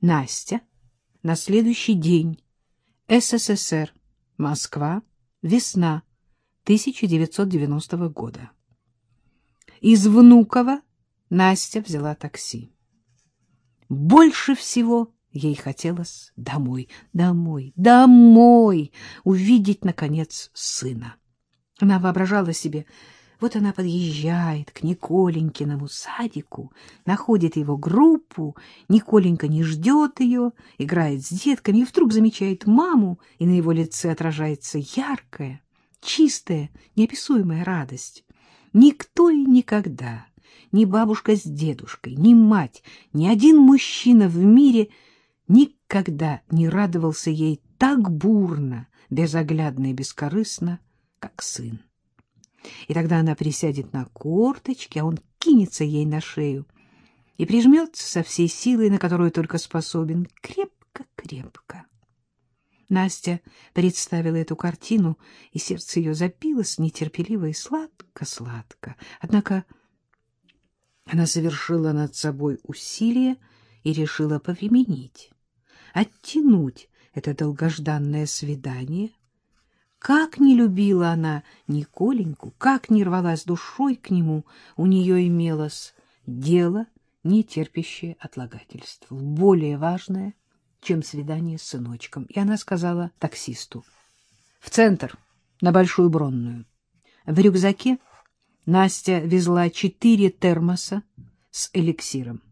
Настя. На следующий день. СССР. Москва. Весна 1990 года. Из Внуково Настя взяла такси. Больше всего ей хотелось домой, домой, домой, увидеть, наконец, сына. Она воображала себе, вот она подъезжает к Николенькиному садику, находит его группу, Николенька не ждет ее, играет с детками, и вдруг замечает маму, и на его лице отражается яркая, чистая, неописуемая радость. Никто и никогда, ни бабушка с дедушкой, ни мать, ни один мужчина в мире никогда не радовался ей так бурно, безоглядно и бескорыстно, как сын. И тогда она присядет на корточки, а он кинется ей на шею и прижмется со всей силой, на которую только способен, крепко-крепко. Настя представила эту картину, и сердце ее запилось нетерпеливо и сладко-сладко. Однако она совершила над собой усилие и решила повременить, оттянуть это долгожданное свидание, как не любила она Николеньку, как не рвалась душой к нему, у нее имелось дело, не терпящее отлагательств, более важное, чем свидание с сыночком. И она сказала таксисту, в центр, на Большую Бронную. В рюкзаке Настя везла четыре термоса с эликсиром,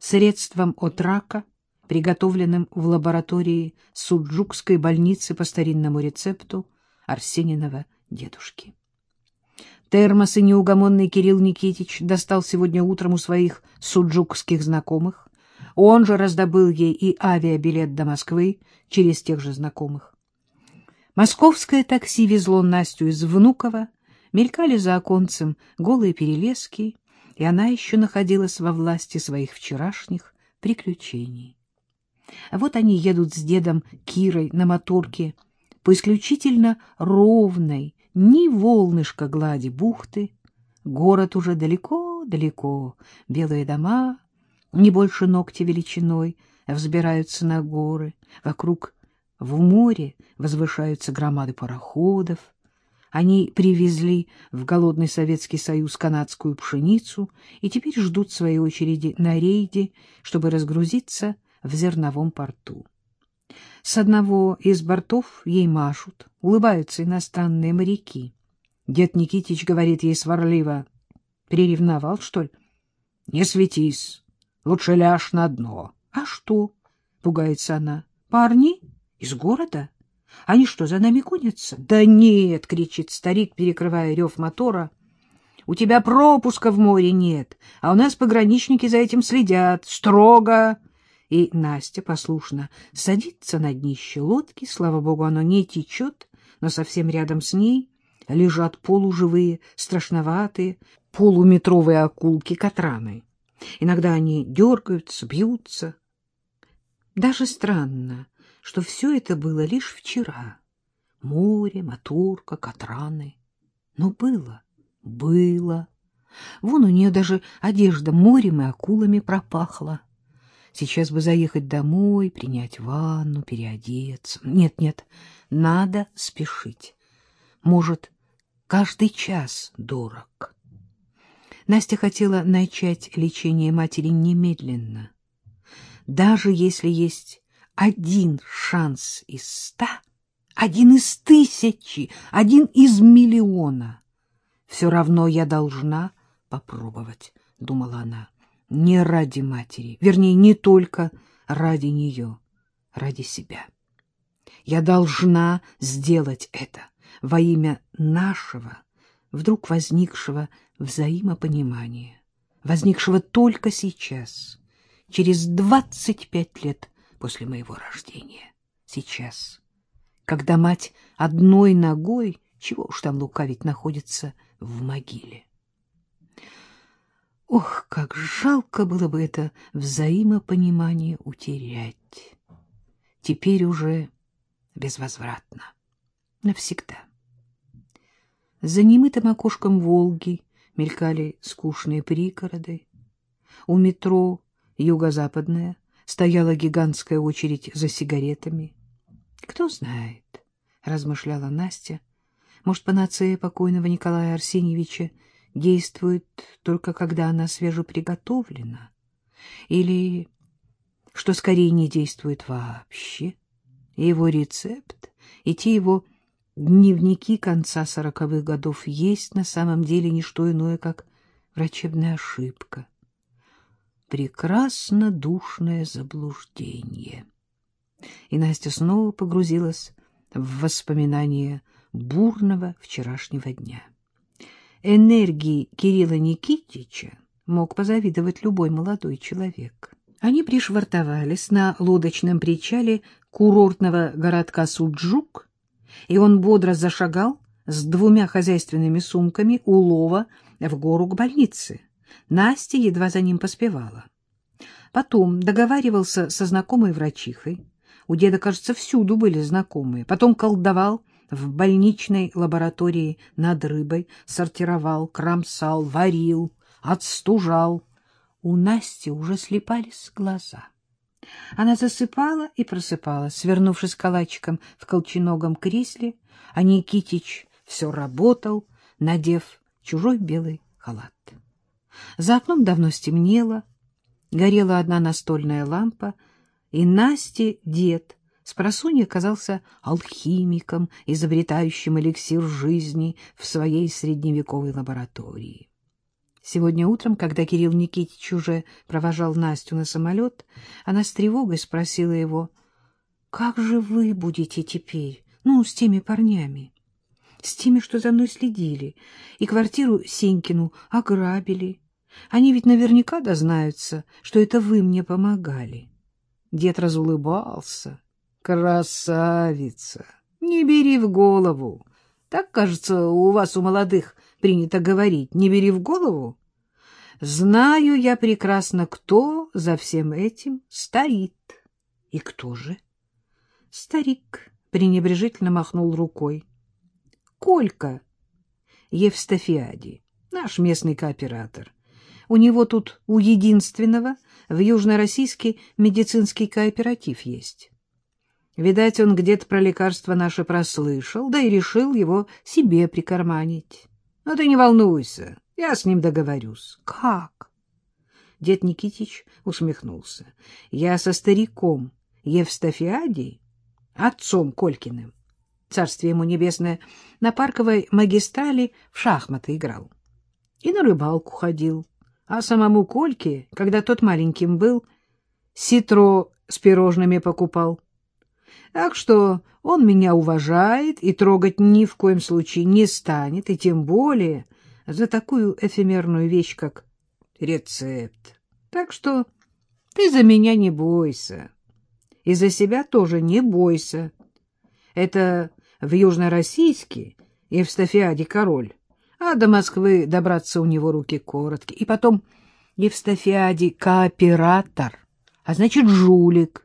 средством от рака, приготовленным в лаборатории Суджукской больницы по старинному рецепту Арсениного дедушки. Термосы неугомонный Кирилл Никитич достал сегодня утром у своих суджукских знакомых. Он же раздобыл ей и авиабилет до Москвы через тех же знакомых. Московское такси везло Настю из Внуково, мелькали за оконцем голые перелески, и она еще находилась во власти своих вчерашних приключений. Вот они едут с дедом Кирой на моторке по исключительно ровной, ни волнышка глади бухты. Город уже далеко-далеко, белые дома, не больше ногти величиной, взбираются на горы, вокруг в море возвышаются громады пароходов. Они привезли в голодный Советский Союз канадскую пшеницу и теперь ждут своей очереди на рейде, чтобы разгрузиться в зерновом порту. С одного из бортов ей машут, улыбаются иностранные моряки. Дед Никитич говорит ей сварливо, «Переревновал, что ли?» «Не светись, лучше ляжь на дно». «А что?» — пугается она. «Парни? Из города? Они что, за нами гонятся?» «Да нет!» — кричит старик, перекрывая рев мотора. «У тебя пропуска в море нет, а у нас пограничники за этим следят. Строго!» И Настя послушно садится на днище лодки, слава богу, оно не течет, но совсем рядом с ней лежат полуживые, страшноватые, полуметровые акулки-катраны. Иногда они дергаются, бьются. Даже странно, что все это было лишь вчера. Море, моторка, катраны. Но было, было. Вон у нее даже одежда морем и акулами пропахла. Сейчас бы заехать домой, принять ванну, переодеться. Нет, нет, надо спешить. Может, каждый час дорог. Настя хотела начать лечение матери немедленно. Даже если есть один шанс из ста, один из тысячи, один из миллиона, все равно я должна попробовать, — думала она не ради матери, вернее, не только ради нее, ради себя. Я должна сделать это во имя нашего, вдруг возникшего взаимопонимания, возникшего только сейчас, через двадцать пять лет после моего рождения. Сейчас, когда мать одной ногой, чего уж там лукавить, находится в могиле. Ох, как жалко было бы это взаимопонимание утерять. Теперь уже безвозвратно, навсегда. За немытым окошком Волги мелькали скучные пригороды. У метро юго-западное стояла гигантская очередь за сигаретами. Кто знает, размышляла Настя. Может, панацея покойного Николая Арсеньевича действует только когда она свежеприготовлена? Или, что скорее, не действует вообще? Его рецепт и те его дневники конца сороковых годов есть на самом деле не что иное, как врачебная ошибка. Прекрасно душное заблуждение. И Настя снова погрузилась в воспоминания бурного вчерашнего дня. Энергии Кирилла Никитича мог позавидовать любой молодой человек. Они пришвартовались на лодочном причале курортного городка Суджук, и он бодро зашагал с двумя хозяйственными сумками улова в гору к больнице. Настя едва за ним поспевала. Потом договаривался со знакомой врачихой. У деда, кажется, всюду были знакомые. Потом колдовал в больничной лаборатории над рыбой, сортировал, кромсал, варил, отстужал. У Насти уже слепались глаза. Она засыпала и просыпалась, свернувшись калачиком в колченогом кресле, а Никитич все работал, надев чужой белый халат. За окном давно стемнело, горела одна настольная лампа, и Насте дед с просунья казался алхимиком, изобретающим эликсир жизни в своей средневековой лаборатории. Сегодня утром, когда Кирилл Никитич уже провожал Настю на самолет, она с тревогой спросила его, «Как же вы будете теперь, ну, с теми парнями, с теми, что за мной следили, и квартиру Сенькину ограбили? Они ведь наверняка дознаются, что это вы мне помогали». Дед разулыбался. «Красавица! Не бери в голову! Так, кажется, у вас, у молодых, принято говорить, не бери в голову. Знаю я прекрасно, кто за всем этим стоит. И кто же? Старик пренебрежительно махнул рукой. Колька Евстафиади, наш местный кооператор. У него тут у единственного в Южно-Российске медицинский кооператив есть. Видать, он где-то про лекарство наше прослышал, да и решил его себе прикарманить. Но ты не волнуйся, я с ним договорюсь. — Как? Дед Никитич усмехнулся. — Я со стариком Евстафиадией, отцом Колькиным, царствие ему небесное, на парковой магистрали в шахматы играл. И на рыбалку ходил. А самому Кольке, когда тот маленьким был, ситро с пирожными покупал. Так что он меня уважает и трогать ни в коем случае не станет, и тем более за такую эфемерную вещь, как рецепт. Так что ты за меня не бойся. И за себя тоже не бойся. Это в Южно-Российске Евстафиаде король, а до Москвы добраться у него руки короткие. И потом Евстафиаде кооператор, а значит жулик.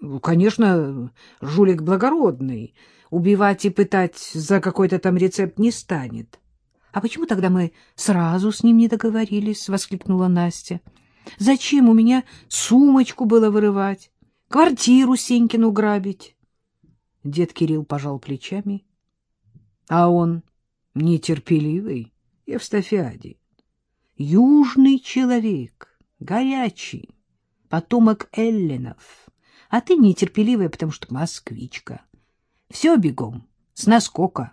Ну, конечно, жулик благородный. Убивать и пытать за какой-то там рецепт не станет. — А почему тогда мы сразу с ним не договорились? — воскликнула Настя. — Зачем у меня сумочку было вырывать, квартиру Сенькину грабить? Дед Кирилл пожал плечами. — А он нетерпеливый, Евстафиадий. Южный человек, горячий, потомок эллинов а ты нетерпеливая, потому что москвичка. Все бегом, с наскока.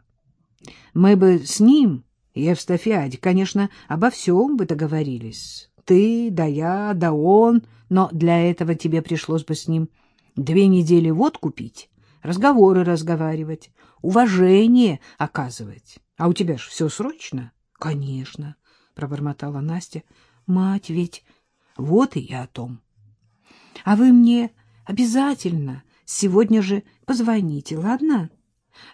Мы бы с ним, Евстафиаде, конечно, обо всем бы договорились. Ты, да я, да он, но для этого тебе пришлось бы с ним две недели вот купить, разговоры разговаривать, уважение оказывать. А у тебя ж все срочно? — Конечно, — пробормотала Настя. — Мать ведь... Вот и я о том. — А вы мне Обязательно сегодня же позвоните, ладно?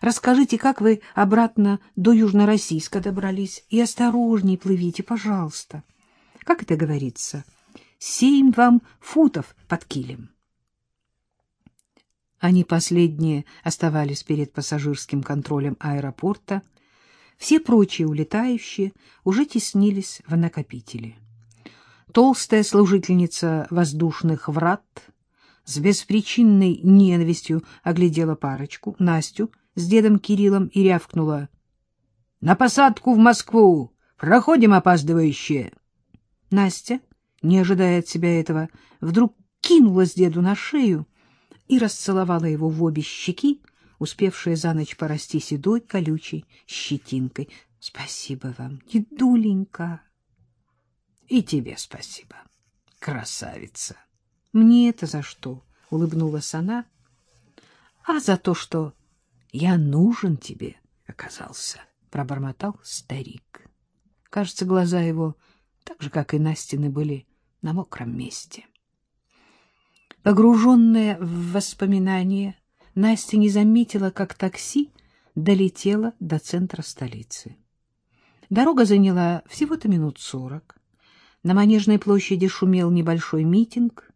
Расскажите, как вы обратно до Южно-Российска добрались. И осторожней плывите, пожалуйста. Как это говорится? Семь вам футов под килем. Они последние оставались перед пассажирским контролем аэропорта. Все прочие улетающие уже теснились в накопители. Толстая служительница воздушных врат с беспричинной ненавистью оглядела парочку, Настю, с дедом Кириллом и рявкнула. — На посадку в Москву! Проходим, опаздывающие! Настя, не ожидая от себя этого, вдруг кинулась деду на шею и расцеловала его в обе щеки, успевшие за ночь порасти седой колючей щетинкой. — Спасибо вам, дедуленька! — И тебе спасибо, красавица! — Мне это за что? — улыбнулась она. — А за то, что я нужен тебе оказался, — пробормотал старик. Кажется, глаза его, так же, как и Настины, были на мокром месте. Погруженная в воспоминания, Настя не заметила, как такси долетело до центра столицы. Дорога заняла всего-то минут сорок. На Манежной площади шумел небольшой митинг.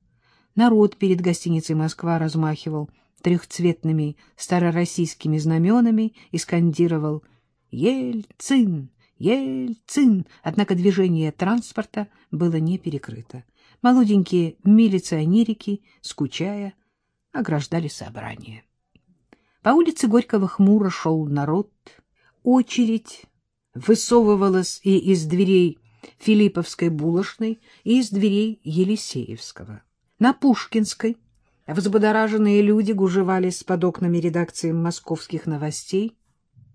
Народ перед гостиницей «Москва» размахивал трехцветными старороссийскими знаменами и скандировал «Ельцин! Ельцин!». Однако движение транспорта было не перекрыто. Молоденькие милиционерики, скучая, ограждали собрание. По улице Горького хмуро шел народ. Очередь высовывалась и из дверей Филипповской булочной и из дверей Елисеевского. На Пушкинской взбудораженные люди гужевались под окнами редакции московских новостей.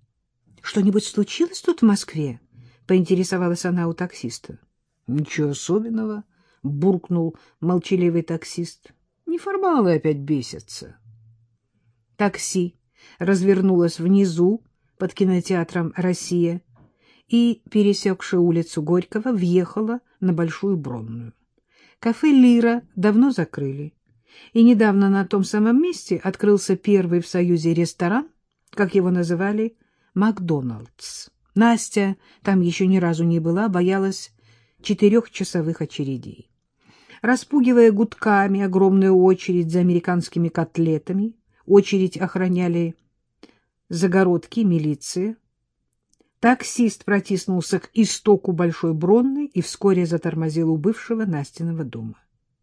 — Что-нибудь случилось тут в Москве? — поинтересовалась она у таксиста. — Ничего особенного, — буркнул молчаливый таксист. — Неформалы опять бесятся. Такси развернулось внизу под кинотеатром «Россия», и, пересекши улицу Горького, въехала на Большую Бронную. Кафе «Лира» давно закрыли, и недавно на том самом месте открылся первый в Союзе ресторан, как его называли, «Макдоналдс». Настя там еще ни разу не была, боялась четырехчасовых очередей. Распугивая гудками огромную очередь за американскими котлетами, очередь охраняли загородки милиции, Таксист протиснулся к истоку Большой Бронной и вскоре затормозил у бывшего Настиного дома.